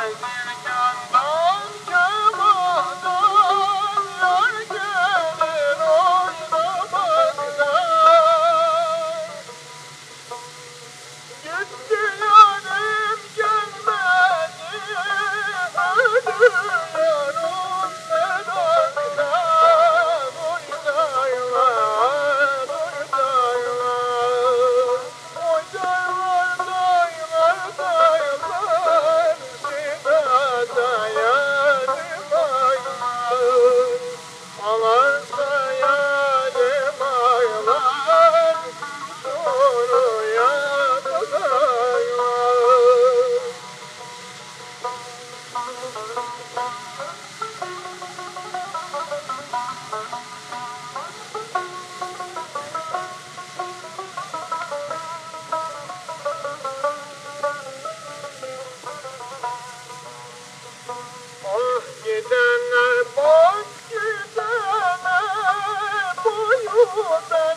Good. gidene bak gidene boyu da